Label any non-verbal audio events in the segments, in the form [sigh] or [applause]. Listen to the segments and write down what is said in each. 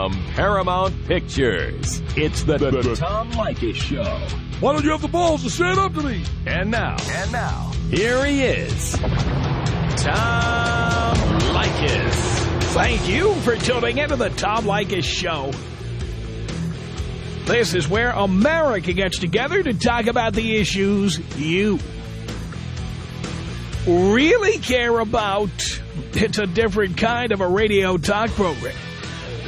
from Paramount Pictures. It's the, the, the Tom Leykis Show. Why don't you have the balls to stand up to me? And now, and now, here he is, Tom Leykis. Thank you for tuning into the Tom Leykis Show. This is where America gets together to talk about the issues you really care about. It's a different kind of a radio talk program.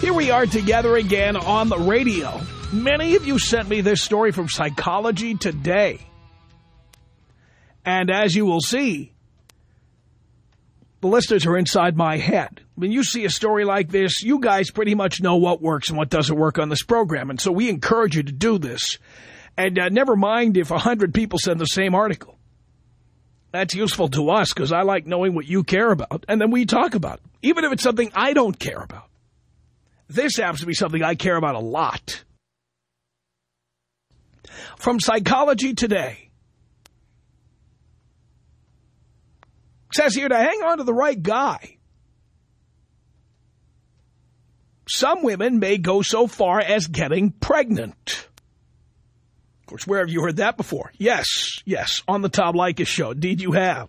Here we are together again on the radio. Many of you sent me this story from Psychology Today. And as you will see, the listeners are inside my head. When you see a story like this, you guys pretty much know what works and what doesn't work on this program. And so we encourage you to do this. And uh, never mind if a 100 people send the same article. That's useful to us because I like knowing what you care about. And then we talk about it, even if it's something I don't care about. This happens to be something I care about a lot. From Psychology Today. says here to hang on to the right guy. Some women may go so far as getting pregnant. Of course, where have you heard that before? Yes, yes, on the Tom Leykis show. Indeed, you have.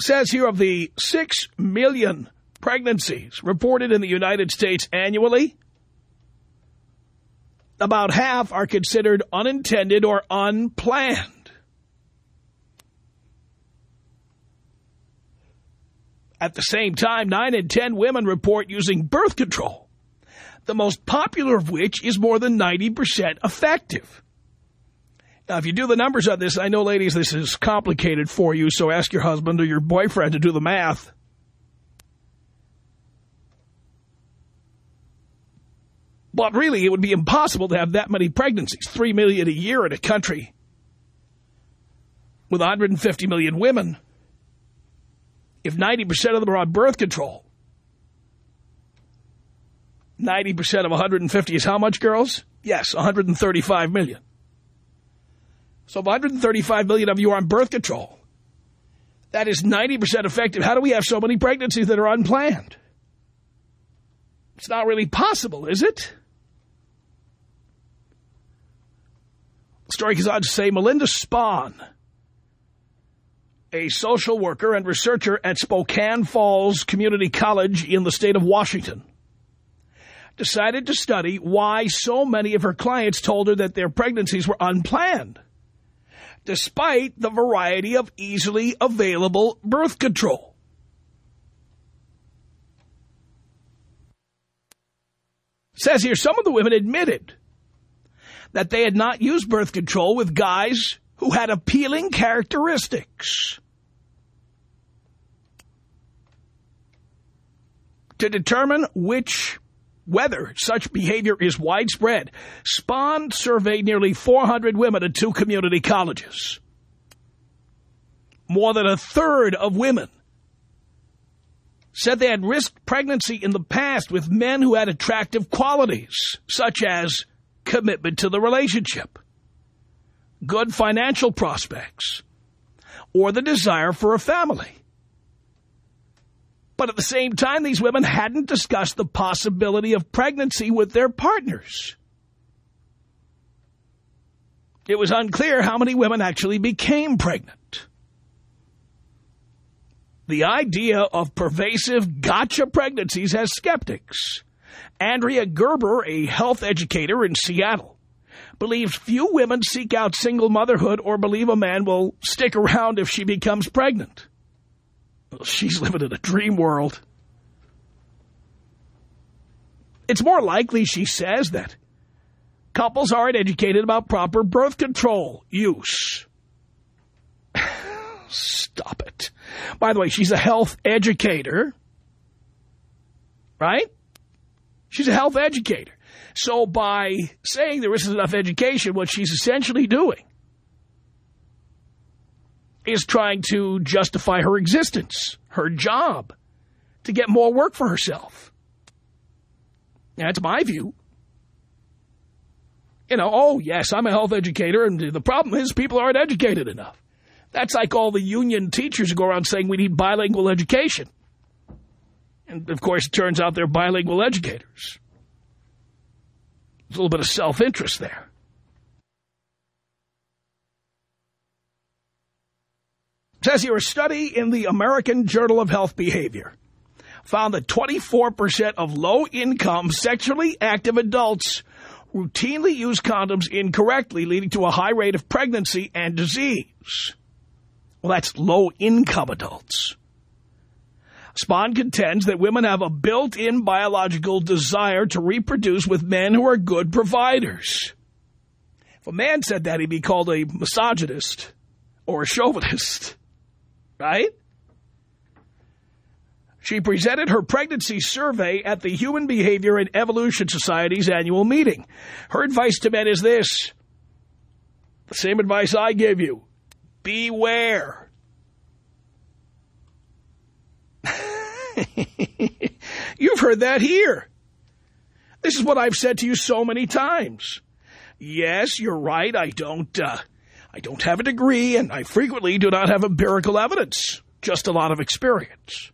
Says here of the 6 million pregnancies reported in the United States annually, about half are considered unintended or unplanned. At the same time, 9 in 10 women report using birth control, the most popular of which is more than 90% effective. Now, if you do the numbers on this, I know, ladies, this is complicated for you, so ask your husband or your boyfriend to do the math. But really, it would be impossible to have that many pregnancies, 3 million a year in a country with 150 million women if 90% of them are on birth control, 90% of 150 is how much, girls? Yes, 135 million. So if 135 million of you are on birth control, that is 90% effective. How do we have so many pregnancies that are unplanned? It's not really possible, is it? The story goes on to say Melinda Spahn a social worker and researcher at Spokane Falls Community College in the state of Washington, decided to study why so many of her clients told her that their pregnancies were unplanned, despite the variety of easily available birth control. says here, some of the women admitted that they had not used birth control with guys who had appealing characteristics. To determine which whether such behavior is widespread, Spahn surveyed nearly 400 women at two community colleges. More than a third of women said they had risked pregnancy in the past with men who had attractive qualities, such as commitment to the relationship good financial prospects, or the desire for a family. But at the same time, these women hadn't discussed the possibility of pregnancy with their partners. It was unclear how many women actually became pregnant. The idea of pervasive gotcha pregnancies has skeptics. Andrea Gerber, a health educator in Seattle, believes few women seek out single motherhood or believe a man will stick around if she becomes pregnant. She's living in a dream world. It's more likely, she says, that couples aren't educated about proper birth control use. Stop it. By the way, she's a health educator. right? She's a health educator. So by saying there isn't enough education, what she's essentially doing is trying to justify her existence, her job, to get more work for herself. That's my view. You know, oh, yes, I'm a health educator, and the problem is people aren't educated enough. That's like all the union teachers who go around saying we need bilingual education. And, of course, it turns out they're bilingual educators. There's a little bit of self-interest there. Says here, a study in the American Journal of Health Behavior found that 24% of low-income sexually active adults routinely use condoms incorrectly, leading to a high rate of pregnancy and disease. Well, that's low-income adults. Spahn contends that women have a built-in biological desire to reproduce with men who are good providers. If a man said that, he'd be called a misogynist or a chauvinist, right? She presented her pregnancy survey at the Human Behavior and Evolution Society's annual meeting. Her advice to men is this. The same advice I give you. Beware. [laughs] You've heard that here. This is what I've said to you so many times. Yes, you're right. I don't, uh, I don't have a degree, and I frequently do not have empirical evidence. Just a lot of experience.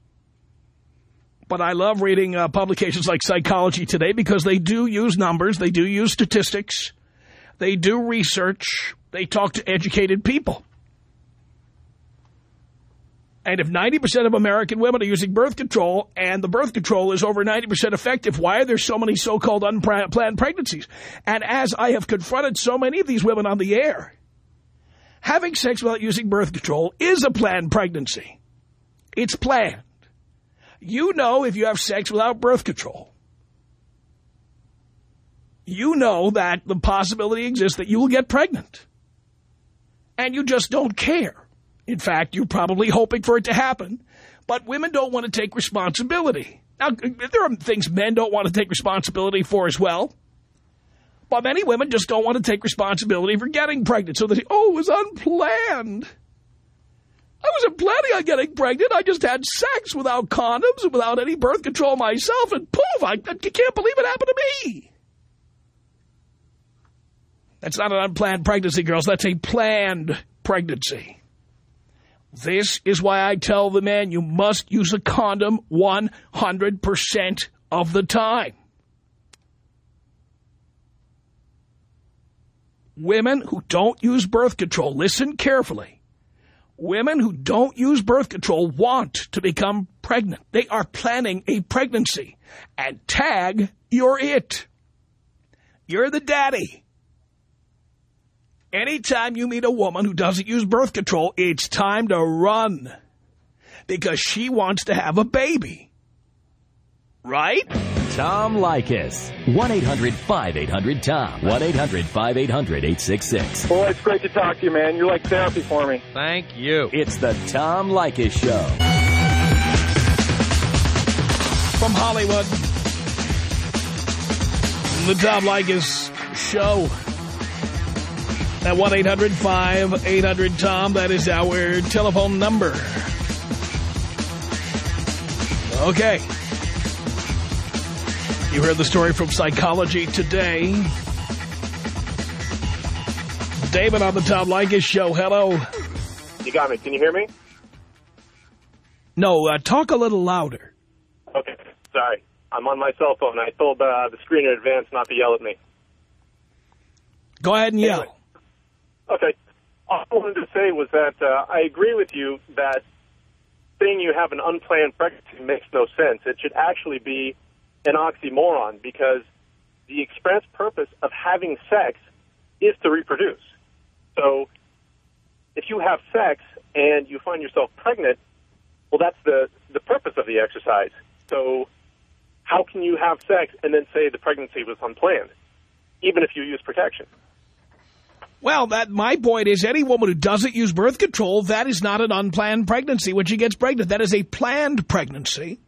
But I love reading uh, publications like Psychology Today because they do use numbers, they do use statistics, they do research, they talk to educated people. And if 90% of American women are using birth control and the birth control is over 90% effective, why are there so many so-called unplanned pregnancies? And as I have confronted so many of these women on the air, having sex without using birth control is a planned pregnancy. It's planned. You know if you have sex without birth control. You know that the possibility exists that you will get pregnant. And you just don't care. In fact, you're probably hoping for it to happen. But women don't want to take responsibility. Now, there are things men don't want to take responsibility for as well. But many women just don't want to take responsibility for getting pregnant. So they say, oh, it was unplanned. I wasn't planning on getting pregnant. I just had sex without condoms and without any birth control myself. And poof, I, I can't believe it happened to me. That's not an unplanned pregnancy, girls. That's a planned pregnancy. This is why I tell the man you must use a condom 100% of the time. Women who don't use birth control, listen carefully. Women who don't use birth control want to become pregnant. They are planning a pregnancy. And tag, you're it. You're the daddy. Anytime you meet a woman who doesn't use birth control, it's time to run. Because she wants to have a baby. Right? Tom Leykis. 1-800-5800-TOM. 1-800-5800-866. Boy, it's great to talk to you, man. You're like therapy for me. Thank you. It's the Tom Leykis Show. From Hollywood, the Tom Leykis Show. At 1-800-5800-TOM, that is our telephone number. Okay. You heard the story from Psychology Today. David on the Tom Leykis Show. Hello. You got me. Can you hear me? No, uh, talk a little louder. Okay. Sorry. I'm on my cell phone. I told uh, the screen in advance not to yell at me. Go ahead and yell. Okay. All I wanted to say was that uh, I agree with you that saying you have an unplanned pregnancy makes no sense. It should actually be an oxymoron because the express purpose of having sex is to reproduce. So if you have sex and you find yourself pregnant, well, that's the, the purpose of the exercise. So how can you have sex and then say the pregnancy was unplanned, even if you use protection? Well, that my point is any woman who doesn't use birth control, that is not an unplanned pregnancy when she gets pregnant. That is a planned pregnancy.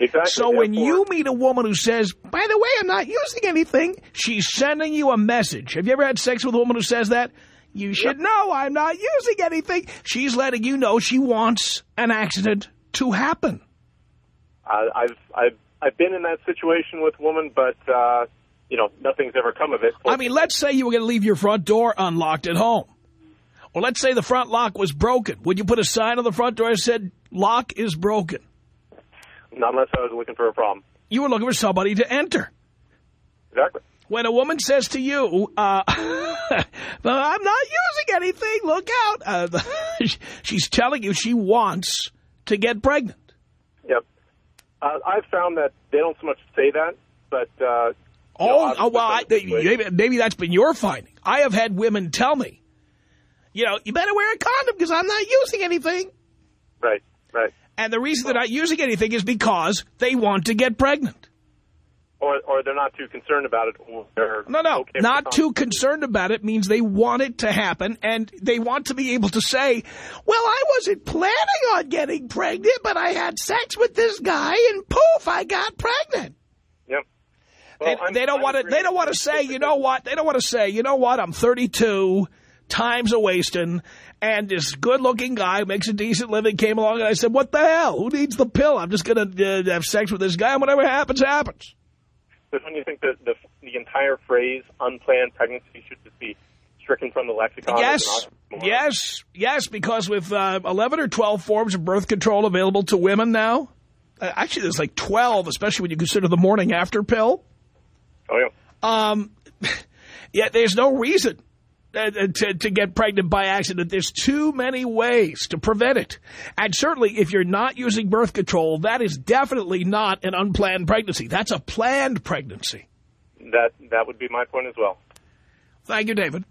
Exactly. So when you meet a woman who says, by the way, I'm not using anything, she's sending you a message. Have you ever had sex with a woman who says that? You should know I'm not using anything. She's letting you know she wants an accident to happen. I, I've I've I've been in that situation with a woman, but uh, you know nothing's ever come of it. I mean, let's say you were going to leave your front door unlocked at home. Or let's say the front lock was broken. Would you put a sign on the front door that said, lock is broken? Not unless I was looking for a problem. You were looking for somebody to enter. Exactly. When a woman says to you, uh, [laughs] I'm not using anything, look out. Uh, [laughs] she's telling you she wants to get pregnant. Yep. Uh, I've found that they don't so much say that, but uh, know, Oh, obviously oh well, I, maybe, maybe that's been your finding. I have had women tell me, you know, you better wear a condom because I'm not using anything. right, right. And the reason they're not using anything is because they want to get pregnant. Or or they're not too concerned about it. Or No, no, okay not too concerned about it means they want it to happen, and they want to be able to say, well, I wasn't planning on getting pregnant, but I had sex with this guy, and poof, I got pregnant. Yep. They, Well, I'm- they don't want to. They don't want to say, you. you know what? They don't want to say, you know what? I'm 32, times a wasting, and this good-looking guy makes a decent living. Came along, and I said, what the hell? Who needs the pill? I'm just going to uh, have sex with this guy, and whatever happens, happens. But when you think that the the entire phrase "unplanned pregnancy" should just be stricken from the lexicon. Yes, yes, yes, because with uh, 11 or 12 forms of birth control available to women now, uh, actually there's like 12, especially when you consider the morning after pill, Oh yeah. um, [laughs] yeah, there's no reason Uh, uh, to, to get pregnant by accident. There's too many ways to prevent it. And certainly if you're not using birth control, that is definitely not an unplanned pregnancy. That's a planned pregnancy. That that would be my point as well. Thank you, David.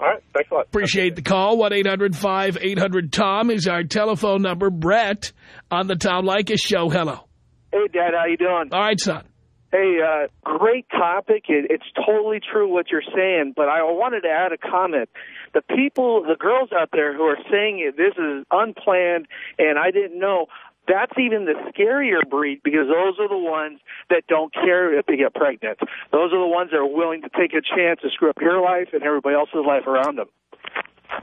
All right. Thanks a lot. Appreciate the call. 1-800-5800-TOM is our telephone number. Brett on the Tom Leykis show. Hello. Hey, Dad, how you doing? All right, son. Hey, uh, great topic. It, it's totally true what you're saying, but I wanted to add a comment. The people, the girls out there who are saying it, this is unplanned and I didn't know, that's even the scarier breed because those are the ones that don't care if they get pregnant. Those are the ones that are willing to take a chance to screw up your life and everybody else's life around them.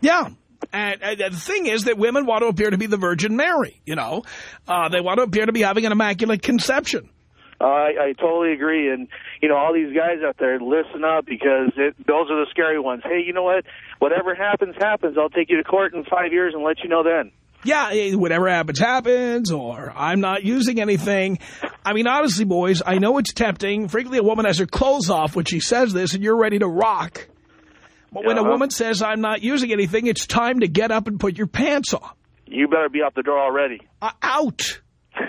Yeah. And, and the thing is that women want to appear to be the Virgin Mary, you know. Uh, they want to appear to be having an immaculate conception. Uh, I, I totally agree, and you know all these guys out there, listen up because it, those are the scary ones. Hey, you know what? Whatever happens, happens. I'll take you to court in five years and let you know then. Yeah, eh, whatever happens, happens, or I'm not using anything. I mean, honestly, boys, I know it's tempting. Frequently, a woman has her clothes off when she says this, and you're ready to rock. But when a Uh-huh. woman says, I'm not using anything, it's time to get up and put your pants on. You better be out the door already. Uh, out. [laughs]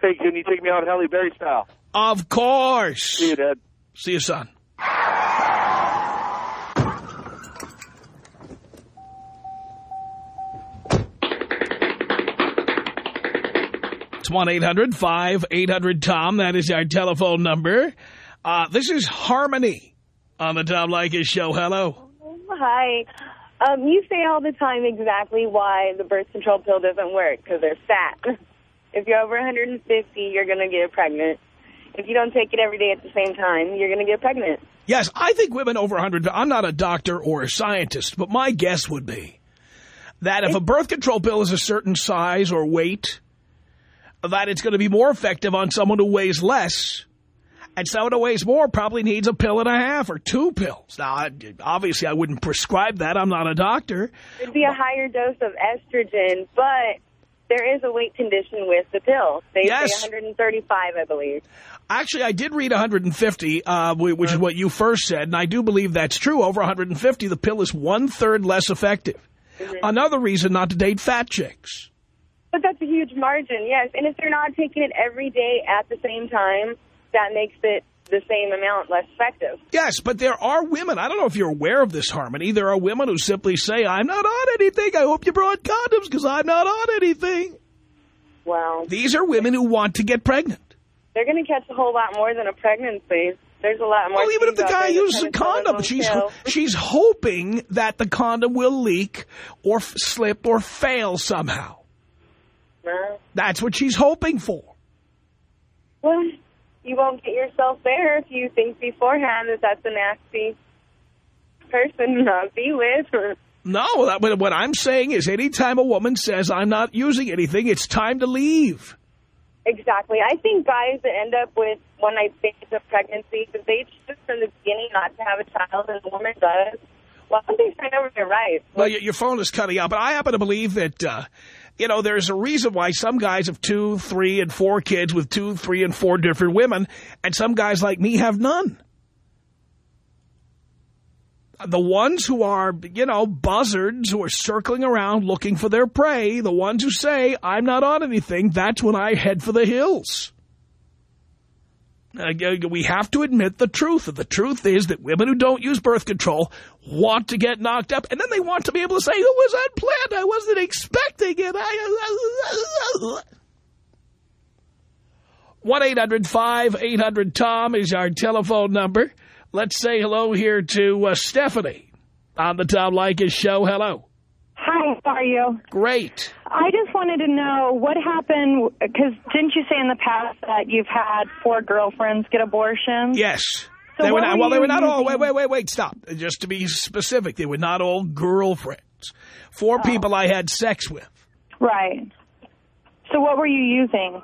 hey, can you take me out Halle Berry style? Of course. See you, Dad. See you, son. It's 1-800-5800-TOM. That is our telephone number. Uh, this is Harmony on the Tom Leykis Show. Hello. Hi. Um, you say all the time exactly why the birth control pill doesn't work, because they're fat. [laughs] If you're over 150, you're going to get pregnant. If you don't take it every day at the same time, you're going to get pregnant. Yes, I think women over 100, I'm not a doctor or a scientist, but my guess would be that if a birth control pill is a certain size or weight, that it's going to be more effective on someone who weighs less. And someone who weighs more probably needs a pill and a half or two pills. Now, obviously, I wouldn't prescribe that. I'm not a doctor. It'd be a higher dose of estrogen, but there is a weight condition with the pill. They Yes. say 135, I believe. Actually, I did read 150, uh, which is what you first said, and I do believe that's true. Over 150, the pill is one-third less effective. Another reason not to date fat chicks. But that's a huge margin, yes. And if they're not taking it every day at the same time, that makes it the same amount less effective. Yes, but there are women, I don't know if you're aware of this, Harmony, there are women who simply say, I'm not on anything, I hope you brought condoms because I'm not on anything. Well, These are women who want to get pregnant. they're going to catch a whole lot more than a pregnancy. There's a lot more. Well, even if the guy uses a condom, she's kill. she's hoping that the condom will leak or f slip or fail somehow. No. That's what she's hoping for. Well, you won't get yourself there if you think beforehand that that's a nasty person to not be with. No, that, what what I'm saying is anytime a woman says, I'm not using anything, it's time to leave. Exactly. I think guys that end up with one night stands of pregnancy, because they choose from the beginning not to have a child, and the woman does. Well, something's over your right. Well, your, your phone is cutting out, but I happen to believe that, uh, you know, there's a reason why some guys have two, three, and four kids with two, three, and four different women, and some guys like me have none. The ones who are, you know, buzzards who are circling around looking for their prey, the ones who say, I'm not on anything, that's when I head for the hills. Uh, we have to admit the truth. And the truth is that women who don't use birth control want to get knocked up. And then they want to be able to say, it was unplanned. I wasn't expecting it. 1-800-5800-TOM [laughs] is our telephone number. Let's say hello here to uh, Stephanie on the Tom Leykis show. Hello. Hi, how are you? Great. I just wanted to know what happened, because didn't you say in the past that you've had four girlfriends get abortions? Yes. So they were not, were well, they were not all, wait, wait, wait, wait, stop. Just to be specific, they were not all girlfriends. Four Oh. people I had sex with. Right. So what were you using?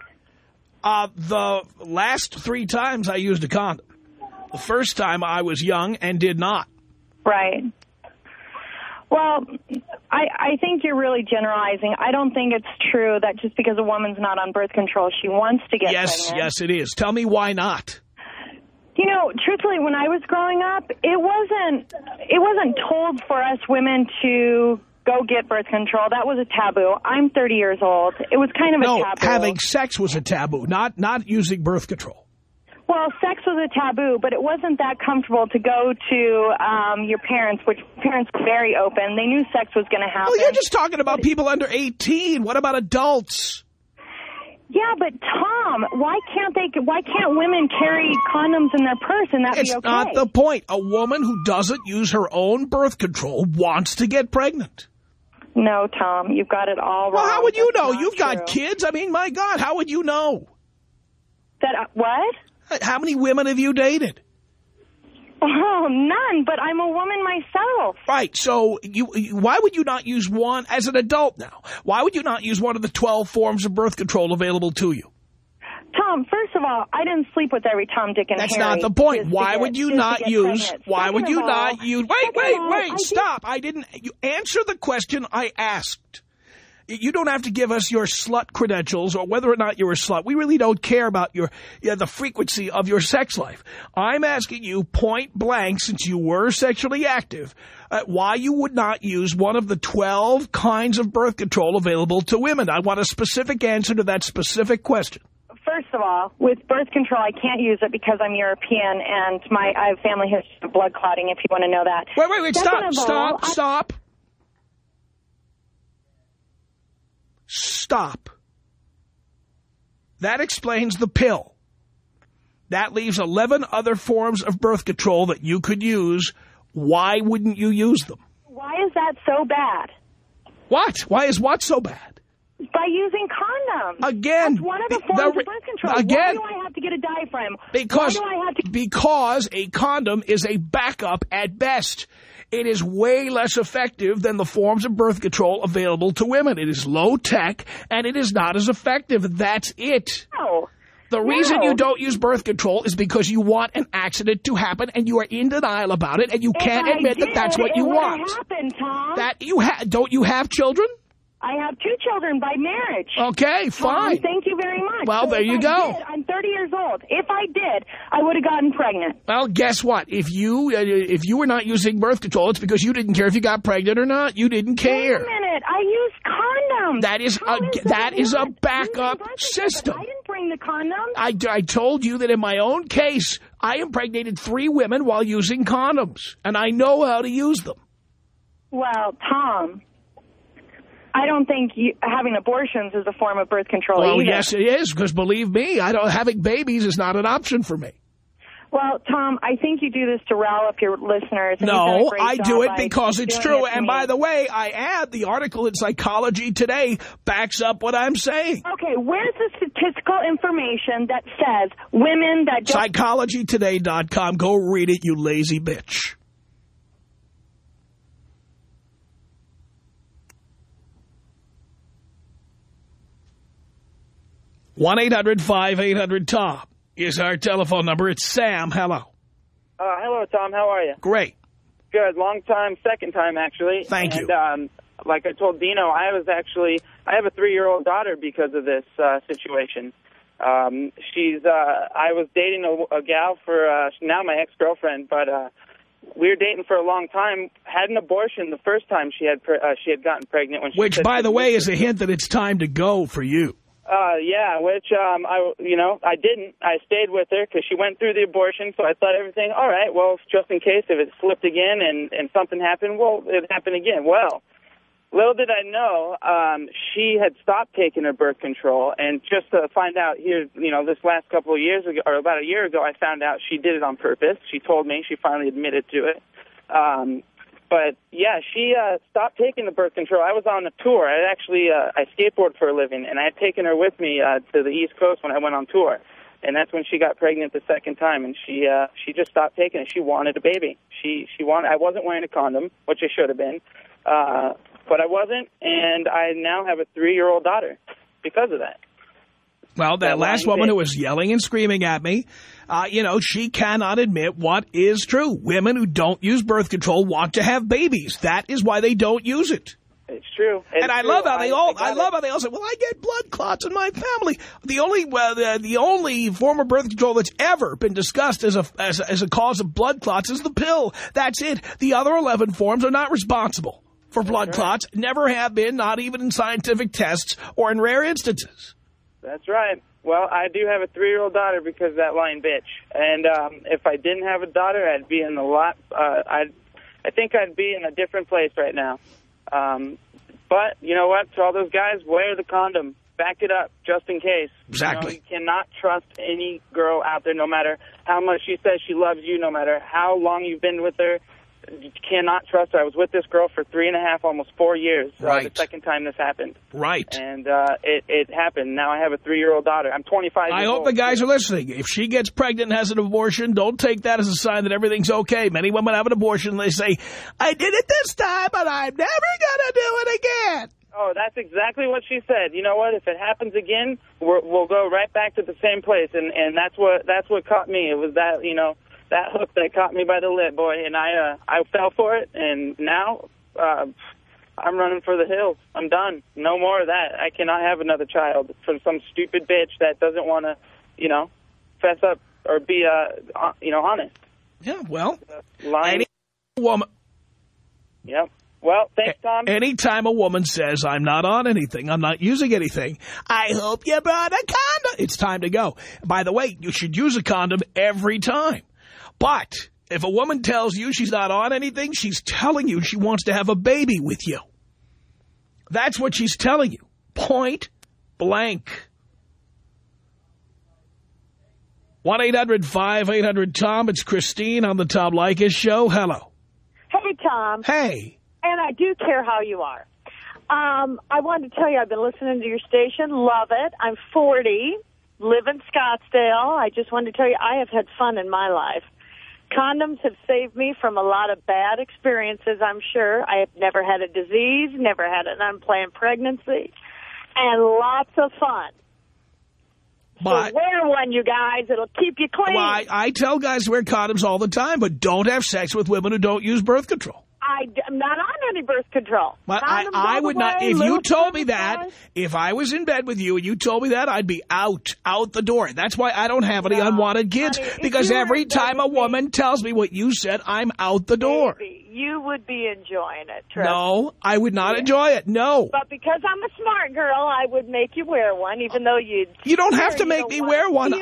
Uh, the last three times I used a condom. The first time I was young and did not. Right. Well, I, I think you're really generalizing. I don't think it's true that just because a woman's not on birth control, she wants to get yes, pregnant. yes, it is. Tell me why not. You know, truthfully, when I was growing up, it wasn't it wasn't told for us women to go get birth control. That was a taboo. I'm 30 years old. It was kind of No, a taboo. having sex was a taboo, not not using birth control. Well, sex was a taboo, but it wasn't that comfortable to go to um, your parents, which parents were very open. They knew sex was going to happen. Well, you're just talking about people under 18. What about adults? Yeah, but Tom, why can't they? Why can't women carry condoms in their purse and that It's be okay? not the point. A woman who doesn't use her own birth control wants to get pregnant. No, Tom, you've got it all wrong. Well, how would you That's know? You've got kids. I mean, my God, how would you know? That uh, what? How many women have you dated? Oh, none. But I'm a woman myself. Right. So you, why would you not use one as an adult now? Why would you not use one of the 12 forms of birth control available to you? Tom, first of all, I didn't sleep with every Tom, Dick, and That's Harry not the point. Why get- would you not use, why would you all- not use, wait, wait, all, wait, I stop. I didn't, you answer the question I asked. You don't have to give us your slut credentials or whether or not you're a slut. We really don't care about your yeah, the frequency of your sex life. I'm asking you point blank, since you were sexually active, uh, why you would not use one of the 12 kinds of birth control available to women. I want a specific answer to that specific question. First of all, with birth control, I can't use it because I'm European and my I have family history of blood clotting. If you want to know that. Wait, wait, wait, Second stop, all, stop, I- stop. Stop. That explains the pill. That leaves 11 other forms of birth control that you could use. Why wouldn't you use them? Why is that so bad? What? Why is what so bad? By using condoms. Again, That's one of the forms the- of birth control. again- Why do I have to get a diaphragm? Because, Why do I have to... because a condom is a backup at best. It is way less effective than the forms of birth control available to women. It is low tech and it is not as effective. That's it. No. The reason No. you don't use birth control is because you want an accident to happen and you are in denial about it and you can't I admit that that's what you want. happen, Tom. That you ha don't you have children? I have two children by marriage. Okay, fine. thank you very much. Well, So there you I go. did, I'm 30 years old. If I did, I would have gotten pregnant. Well, guess what? If you uh, if you were not using birth control, it's because you didn't care if you got pregnant or not. You didn't care. Wait a minute. I used condoms. That is How a- does that is a backup Using birth control, system. I didn't bring the condoms. I, I told you that in my own case, I impregnated three women while using condoms, and I know how to use them. Well, Tom, I don't think you, having abortions is a form of birth control Well, either. yes, it is, because believe me, I don't having babies is not an option for me. Well, Tom, I think you do this to rile up your listeners. and you've done No, I do it because it's true. it And me. by the way, I add the article in Psychology Today backs up what I'm saying. Okay, where's the statistical information that says women that. PsychologyToday.com. Go read it, you lazy bitch. One 800 tom is our telephone number. It's Sam. Hello. Uh, hello, Tom. How are you? Great. Good. Long time, second time, actually. Thank and, you. Um, like I told Dino, I was actually, I have a three-year-old daughter because of this uh, situation. Um, she's, uh, I was dating a, a gal for, uh, now my ex-girlfriend, but, uh, we were dating for a long time, had an abortion the first time she had, pre- uh, she had gotten pregnant when she Which, by the way, is a hint that it's time to go for you. Uh, yeah, which, um, I, you know, I didn't. I stayed with her because she went through the abortion, so I thought everything, all right, well, just in case if it slipped again and, and something happened, well, it happened again. Well, little did I know, um, she had stopped taking her birth control, and just to find out here, you know, this last couple of years ago, or about a year ago, I found out she did it on purpose. She told me, she finally admitted to it. Um, but yeah, she uh, stopped taking the birth control. I was on a tour. I actually uh, I skateboard for a living, and I had taken her with me uh, to the East Coast when I went on tour. And that's when she got pregnant the second time, and she uh, she just stopped taking it. She wanted a baby. She she wanted. I wasn't wearing a condom, which I should have been, uh, but I wasn't, and I now have a three year old daughter because of that. Well, that That last woman who was yelling and screaming at me, uh, you know, she cannot admit what is true. Women who don't use birth control want to have babies. That is why they don't use it. It's true. It's and I true. love how they all, I, got love it. how they all say, well, I get blood clots in my family. The only, the, the only form of birth control that's ever been discussed as a, as a, as a cause of blood clots is the pill. That's it. The other 11 forms are not responsible for blood clots, never have been, not even in scientific tests or in rare instances. That's right. Well, I do have a three-year-old daughter because of that lying bitch. And um, if I didn't have a daughter, I'd be in a lot. Uh, I'd, I think I'd be in a different place right now. Um, but you know what? To all those guys, wear the condom. Back it up, just in case. Exactly. You, know, you cannot trust any girl out there, no matter how much she says she loves you, no matter how long you've been with her. You cannot trust her. I was with this girl for three and a half, almost four years. Uh, Right. the second time this happened Right. and uh, it, it happened. Now I have a three-year-old daughter. I'm 25 I years hope old. the guys are listening. If she gets pregnant and has an abortion, don't take that as a sign that everything's okay. Many women have an abortion and they say, I did it this time, but I'm never going to do it again. Oh, that's exactly what she said. You know what? If it happens again, we're, we'll go right back to the same place, and and that's what that's what caught me. It was that you know that hook that caught me by the lip, boy, and I uh, I fell for it, and now uh, I'm running for the hills. I'm done. No more of that. I cannot have another child from some stupid bitch that doesn't want to, you know, fess up or be uh, you know honest. Yeah, well, Lying. any woman, Yep. Well, thanks, Tom. anytime a woman says, I'm not on anything, I'm not using anything, I hope you brought a condom, it's time to go. By the way, you should use a condom every time. But if a woman tells you she's not on anything, she's telling you she wants to have a baby with you. That's what she's telling you. Point blank. 1-800-5800-TOM. It's Christine on the Tom Leykis Show. Hello. Hey, Tom. Hey. And I do care how you are. Um, I wanted to tell you I've been listening to your station. Love it. I'm 40, live in Scottsdale. I just wanted to tell you I have had fun in my life. Condoms have saved me from a lot of bad experiences, I'm sure. I have never had a disease, never had an unplanned pregnancy, and lots of fun. But, so wear one, you guys. It'll keep you clean. well, I, I tell guys to wear condoms all the time, but don't have sex with women who don't use birth control. I, am not on any birth control. But I, I would not, if you told me that, if I was in bed with you and you told me that, I'd be out, out the door. That's why I don't have any No, unwanted kids. honey, because every time a woman tells me what you said, I'm out the door. Baby, you would be enjoying it. No, I would not enjoy it. No. But because I'm a smart girl, I would make you wear one, even though you'd... You don't have to make me wear one.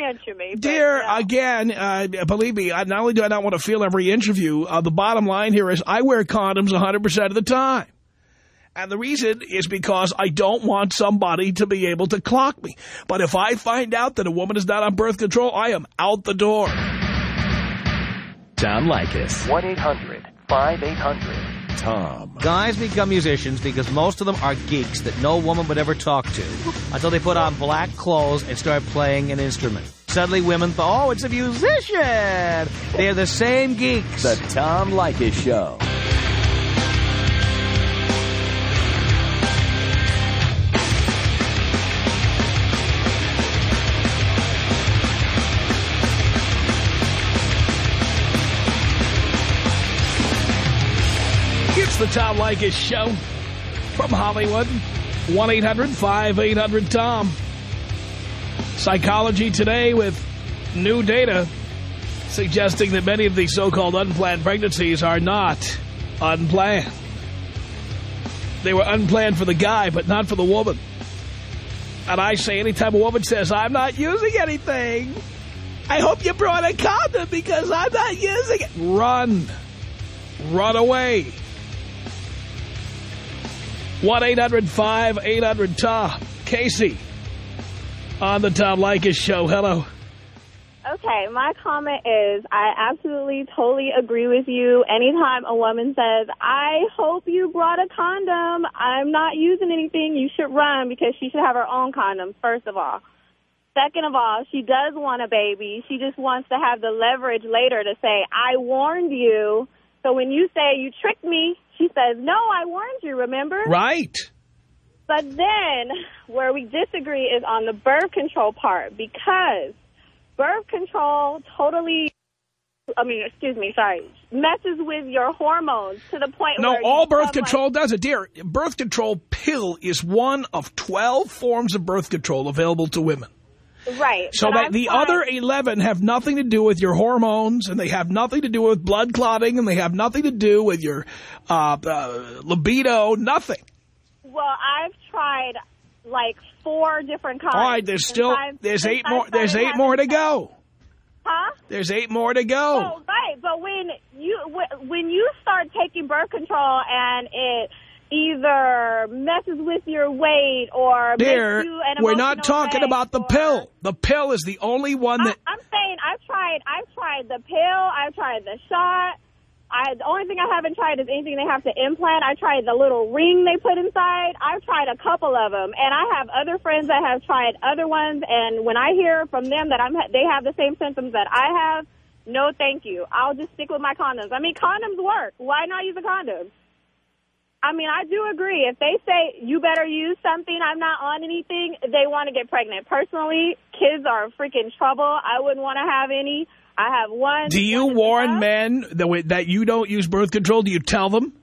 Feel every inch of me. but Dear, again, uh, believe me, I, not only do I not want to feel every inch of you, uh, the bottom line here is I wear condoms 100% of the time. And the reason is because I don't want somebody to be able to clock me. But if I find out that a woman is not on birth control, I am out the door. Tom Leykis. 1-800-5800-TOM. Guys become musicians because most of them are geeks that no woman would ever talk to until they put on black clothes and start playing an instrument. Suddenly women thought, oh, it's a musician. They're the same geeks. The Tom Leykis Show. The Tom Leykis Show from Hollywood. 1-800-5800-TOM. Psychology Today with new data suggesting that many of these so-called unplanned pregnancies are not unplanned. They were unplanned for the guy, but not for the woman. And I say anytime a woman says, I'm not using anything, I hope you brought a condom because I'm not using it. Run. Run away. 1-800-5800-TOM. Casey on the Tom Leykis Show. Hello. Okay, my comment is I absolutely totally agree with you. Anytime a woman says, I hope you brought a condom, I'm not using anything, you should run because she should have her own condom, first of all. Second of all, she does want a baby. She just wants to have the leverage later to say, I warned you. So when you say you tricked me, she says, no, I warned you, remember? Right. But then where we disagree is on the birth control part because birth control totally, I mean, excuse me, sorry, messes with your hormones to the point No, all birth control does it. Dear, birth control pill is one of 12 forms of birth control available to women. Right. So that I'm the fine. other 11 have nothing to do with your hormones, and they have nothing to do with blood clotting, and they have nothing to do with your uh, uh, libido, nothing. Well, I've tried like four different kinds. All right, there's still, there's eight more, there's eight more to go. Huh? There's eight more to go. Oh, right. But when you when you start taking birth control and it either messes with your weight or Dear, makes you an we're not talking about the pill. The pill is the only one that... I, I'm saying I've tried. I've tried the pill. I've tried the shot. I the only thing I haven't tried is anything they have to implant. I tried the little ring they put inside. I've tried a couple of them, and I have other friends that have tried other ones. And when I hear from them that I'm they have the same symptoms that I have, no, thank you. I'll just stick with my condoms. I mean, condoms work. Why not use a condom? I mean, I do agree. If they say you better use something, I'm not on anything, they want to get pregnant. Personally, kids are freaking trouble. I wouldn't want to have any. I have one. Do you warn enough. men that, that you don't use birth control? Do you tell them?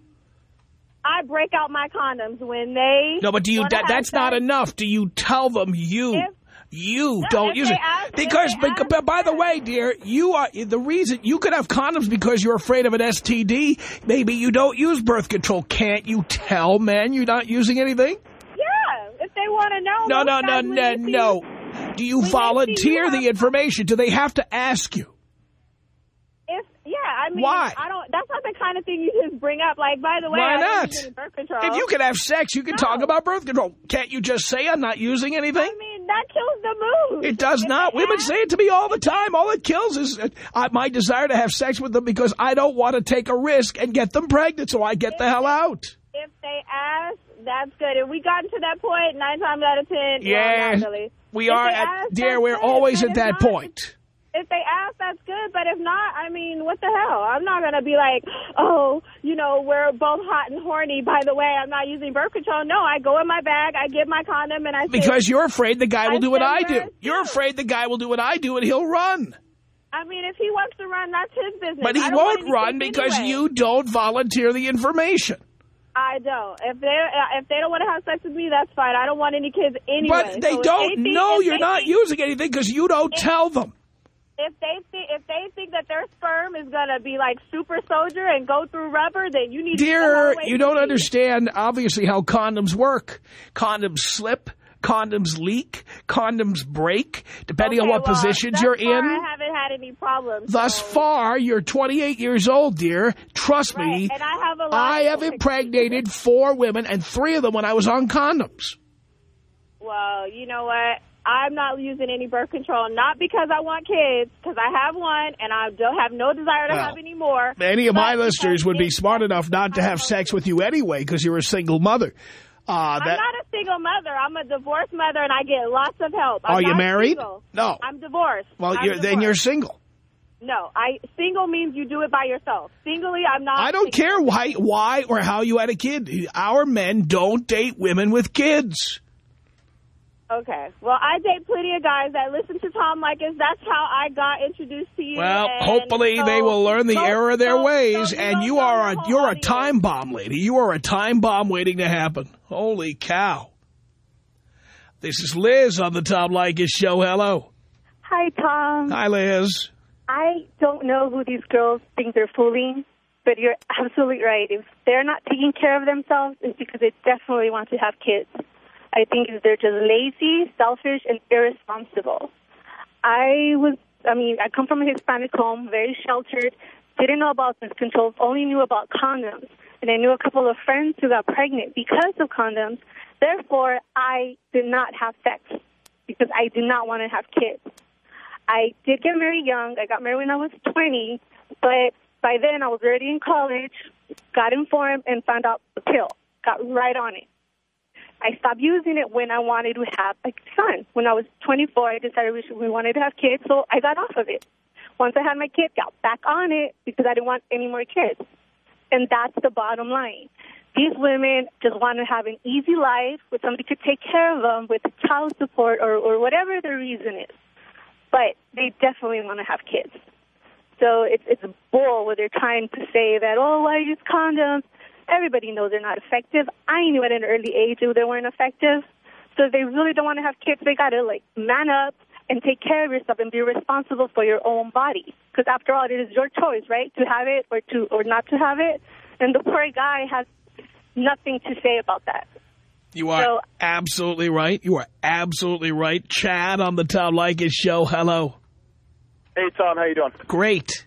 I break out my condoms when they. No, but do you? That, that's not enough. Do you tell them you? If- you No, don't use it because. they bec- ask, but by the way, dear, you are the reason you could have condoms because you're afraid of an STD. Maybe you don't use birth control. Can't you tell men you're not using anything? Yeah, if they want to know. No, no, no, no, no. Do you when they see volunteer the uh, information? Do they have to ask you? If yeah, I mean, Why? I don't. That's not the kind of thing you just bring up. Like, by the way, Why not? birth control. If you can have sex, you can talk about birth control. Can't you just say I'm not using anything? That kills the mood. It does If not. Women say it to me all the time. All it kills is uh, my desire to have sex with them because I don't want to take a risk and get them pregnant, so I get the hell out. If they ask, that's good. If we gotten to that point, nine times out of ten, well, not really. we If are at, ask, dear, we're good, always at that not- point. If they ask, that's good. But if not, I mean, what the hell? I'm not going to be like, oh, you know, we're both hot and horny. By the way, I'm not using birth control. No, I go in my bag, I get my condom, and I say, Because you're afraid the guy will I do what I do. You're afraid the guy will do what I do and he'll run. I mean, if he wants to run, that's his business. But he I don't want won't run because anyway. you don't volunteer the information. I don't. If they if they don't want to have sex with me, that's fine. I don't want any kids anyway. But they So don't know you're not using anything because you don't tell them. If they think if they think that their sperm is gonna be like super soldier and go through rubber, then you need to Dear, away you don't understand, obviously, how condoms work. Condoms slip, condoms leak, condoms break, depending on what well, positions you're in. I haven't had any problems. Thus so- far, you're 28 years old, dear. Trust Right, me, and I have a lot I have impregnated four women, and three of them when I was on condoms. Well, you know what? I'm not using any birth control, not because I want kids, because I have one and I don't have no desire to Well, have any more. Many of my listeners would be smart enough not to have sex with you anyway because you're a single mother. Uh, I'm not a single mother. I'm a divorced mother, and I get lots of help. I'm Are you married? single. No. I'm divorced. well, I'm you're, then you're single. No, I single means you do it by yourself. Singly, I'm not. I don't care why, why or how you had a kid. Our men don't date women with kids. Okay. Well, I date plenty of guys that listen to Tom Leykis. That's how I got introduced to you. Well, and hopefully so- they will learn the error of their so- ways, so and don't you are a you're a time bomb lady. You are a time bomb waiting to happen. Holy cow! This is Liz on the Tom Leykis show. Hello, Hi, Tom. hi, Liz. I don't know who these girls think they're fooling, but you're absolutely right. If they're not taking care of themselves, it's because they definitely want to have kids. I think they're just lazy, selfish, and irresponsible. I was, I mean, I come from a Hispanic home, very sheltered, didn't know about birth control, only knew about condoms. And I knew a couple of friends who got pregnant because of condoms. Therefore, I did not have sex because I did not want to have kids. I did get married young. I got married when I was 20, but by then I was already in college, got informed, and found out the pill. Got right on it. I stopped using it when I wanted to have a son. When I was 24, I decided we, we wanted to have kids, so I got off of it. Once I had my kid, got back on it because I didn't want any more kids. And that's the bottom line. These women just want to have an easy life with somebody to take care of them with child support or, or whatever the reason is. But they definitely want to have kids. So it's it's bull where they're trying to say that, oh, why use condoms? Everybody knows they're not effective. I knew at an early age that they weren't effective. So if they really don't want to have kids, they got to, like, man up and take care of yourself and be responsible for your own body. Because after all, it is your choice, right, to have it or to or not to have it. And the poor guy has nothing to say about that. You are So- absolutely right. You are absolutely right. Chad on the Tom Leykis show. Hello. Hey, Tom, how you doing? Great.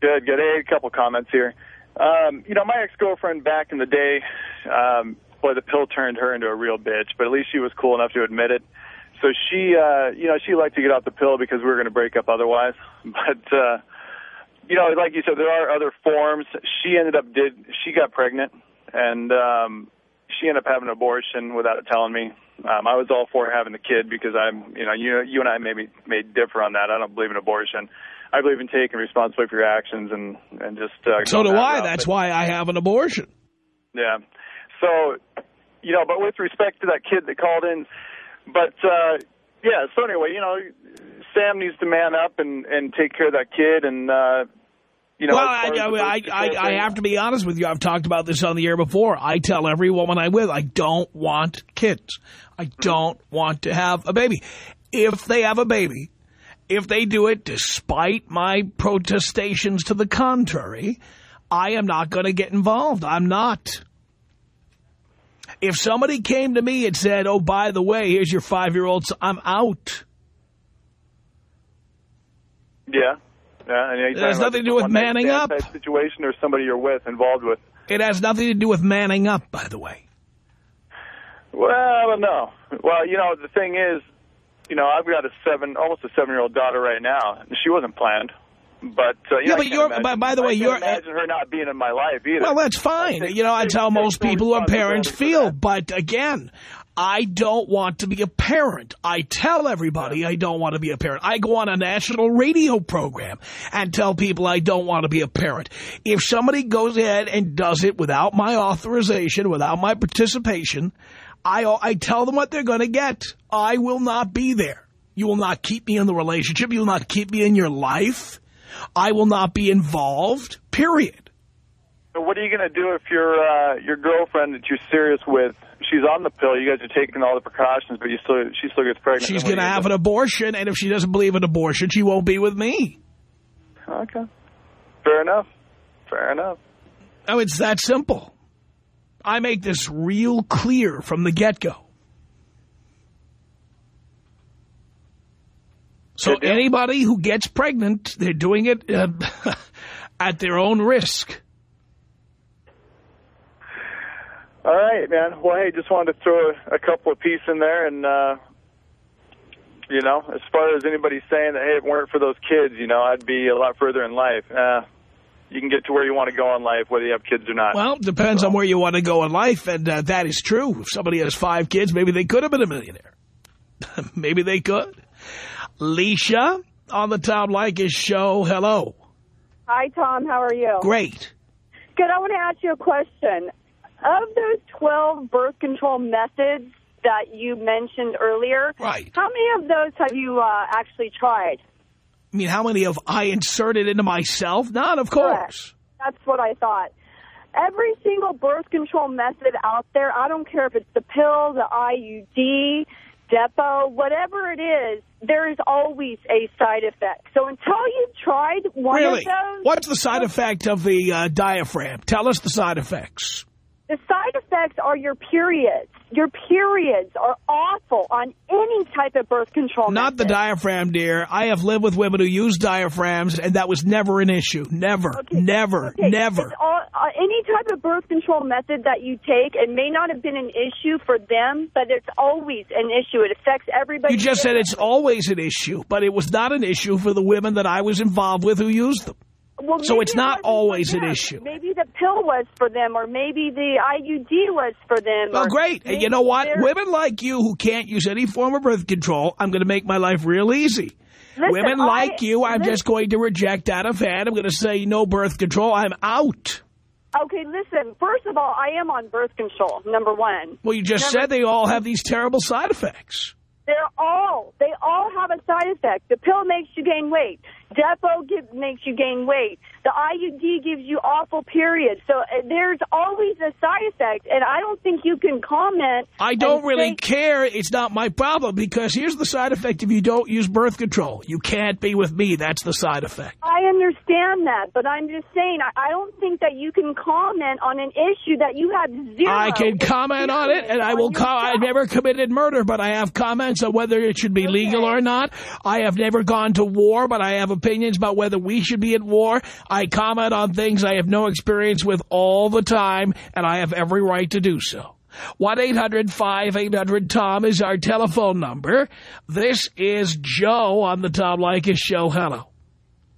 Good, good. Hey, a couple comments here. Um, you know, my ex-girlfriend back in the day, um, boy, the pill turned her into a real bitch, but at least she was cool enough to admit it. So she, uh, you know, she liked to get off the pill because we were going to break up otherwise. [laughs] But, uh, you know, like you said, there are other forms. She ended up did, she got pregnant and, um, she ended up having an abortion without it telling me. Um, I was all for having the kid because I'm, you know, you you and I maybe may differ on that. I don't believe in abortion. I believe in taking responsibility for your actions and and just. Uh, So do I. route. That's why I have an abortion. Yeah. So, you know, but with respect to that kid that called in, but uh, yeah. So anyway, you know, Sam needs to man up and and take care of that kid and. uh you know, well, as far as I, I, I, I, I have to be honest with you. I've talked about this on the air before. I tell every woman I with, I don't want kids. I don't want to have a baby. If they have a baby, if they do it despite my protestations to the contrary, I am not going to get involved. I'm not. If somebody came to me and said, oh, by the way, here's your five-year-old, son," I'm out. Yeah. Yeah, and It has nothing to do with manning up. Situation or somebody you're with, involved with. It has nothing to do with manning up, by the way. Well, I don't know. Well, you know, the thing is, you know, I've got a seven, almost a seven-year-old daughter right now. She wasn't planned, but uh, Yeah, you know, but you're- imagine- by- by the way, I can't you're- imagine her not being in my life either. Well, that's fine. You know, I tell most people who are parents feel. But again, I don't want to be a parent. I tell everybody I don't want to be a parent. I go on a national radio program and tell people I don't want to be a parent. If somebody goes ahead and does it without my authorization, without my participation, I, I tell them what they're going to get. I will not be there. You will not keep me in the relationship. You will not keep me in your life. I will not be involved, period. So what are you going to do if your uh, your girlfriend that you're serious with, she's on the pill, you guys are taking all the precautions, but you still she still gets pregnant? She's going to have an abortion, and if she doesn't believe in abortion, she won't be with me. Okay. Fair enough. Fair enough. Oh, it's that simple. I make this real clear from the get-go. So anybody who gets pregnant, they're doing it uh, [laughs] at their own risk. All right, man. Well, hey, just wanted to throw a, couple of pieces in there, and uh, you know, as far as anybody saying that, hey, if it weren't for those kids, you know, I'd be a lot further in life. Uh, you can get to where you want to go in life, whether you have kids or not. Well, depends so. on where you want to go in life, and uh, that is true. If somebody has five kids, maybe they could have been a millionaire. [laughs] maybe they could. Leisha on the Tom Leykis show. Hello. Hi, Tom. How are you? Great. Good. I want to ask you a question. Of those 12 birth control methods that you mentioned earlier, right. how many of those have you uh, actually tried? I mean, how many have I inserted into myself? None, of course. That's what I thought. Every single birth control method out there, I don't care if it's the pill, the IUD, Depo, whatever it is, there is always a side effect. So until you've tried one really? of those... What's the side effect of the uh, diaphragm? Tell us the side effects. The side effects are your periods. Your periods are awful on any type of birth control Not method. the diaphragm, dear. I have lived with women who use diaphragms, and that was never an issue. Never, okay. never, okay. never. All, uh, any type of birth control method that you take, it may not have been an issue for them, but it's always an issue. It affects everybody. You just said it's always an issue, but it was not an issue for the women that I was involved with who used them. Well, so it's not it always an issue. Maybe the pill was for them, or maybe the IUD was for them. Well, great. And you know what? Women like you who can't use any form of birth control, I'm going to make my life real easy. Listen, Women I, like you, I'm listen, just going to reject out of hand. I'm going to say no birth control. I'm out. Okay, listen. First of all, I am on birth control, number one. Well, you just number said they all have these terrible side effects. They're all, they all have a side effect. The pill makes you gain weight. Depo give, makes you gain weight. The IUD gives you awful periods. So uh, there's always a side effect, and I don't think you can comment. I don't really care. It's not my problem, because here's the side effect if you don't use birth control. You can't be with me. That's the side effect. I understand that, but I'm just saying, I, I don't think that you can comment on an issue that you have zero. I can comment on it, and I will. Call I've never committed murder, but I have comments on whether it should be okay. legal or not. I have never gone to war, but I have opinions about whether we should be at war. I comment on things I have no experience with all the time, and I have every right to do so. 1-800-5800-TOM is our telephone number. This is Joe on the Tom Leykis Show. Hello.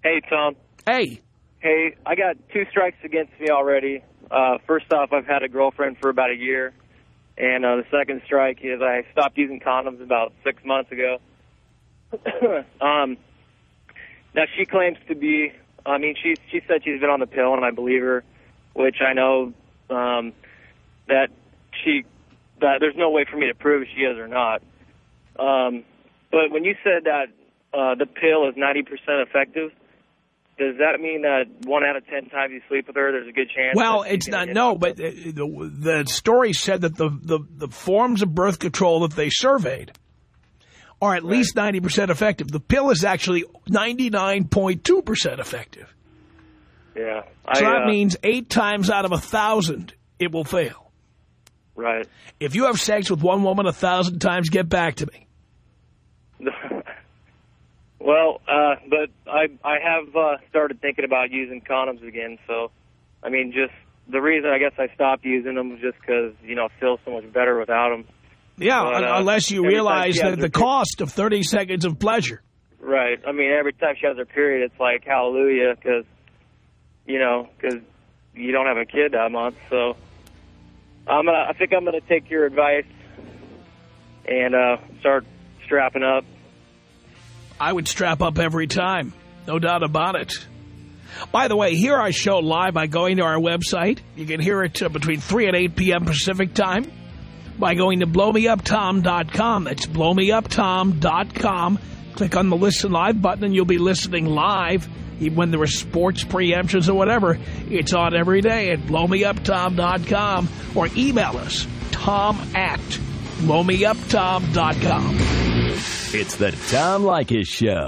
Hey, Tom. Hey. Hey, I got two strikes against me already. Uh, first off, I've had a girlfriend for about a year. And uh, the second strike is I stopped using condoms about six months ago. [clears throat] um, now, she claims to be, I mean, she, she said she's been on the pill, and I believe her, which I know um, that she, that there's no way for me to prove if she is or not. Um, but when you said that uh, the pill is 90% effective, does that mean that one out of ten times you sleep with her, there's a good chance? Well, it's not, no, but the, the story said that the, the, the forms of birth control that they surveyed are at right. least 90% effective. The pill is actually 99.2% effective. Yeah. So I, that uh, means eight times out of a thousand, it will fail. Right. If you have sex with one woman a thousand times, get back to me. [laughs] Well, uh, but I I have uh, started thinking about using condoms again. So, I mean, just the reason I guess I stopped using them was just because you know I feel so much better without them. Yeah, but, uh, unless you realize that the cost of 30 seconds of pleasure. Right. I mean, every time she has her period, it's like hallelujah because you know because you don't have a kid that month. So, I'm gonna I think I'm gonna take your advice and uh, start strapping up. I would strap up every time. No doubt about it. By the way, hear our show live by going to our website. You can hear it uh, between 3 and 8 p.m. Pacific time by going to blowmeuptom.com. That's blowmeuptom.com. Click on the Listen Live button and you'll be listening live. Even when there are sports preemptions or whatever, it's on every day at blowmeuptom.com or email us, tom at blowmeuptom.com. It's the Tom Leykis Show.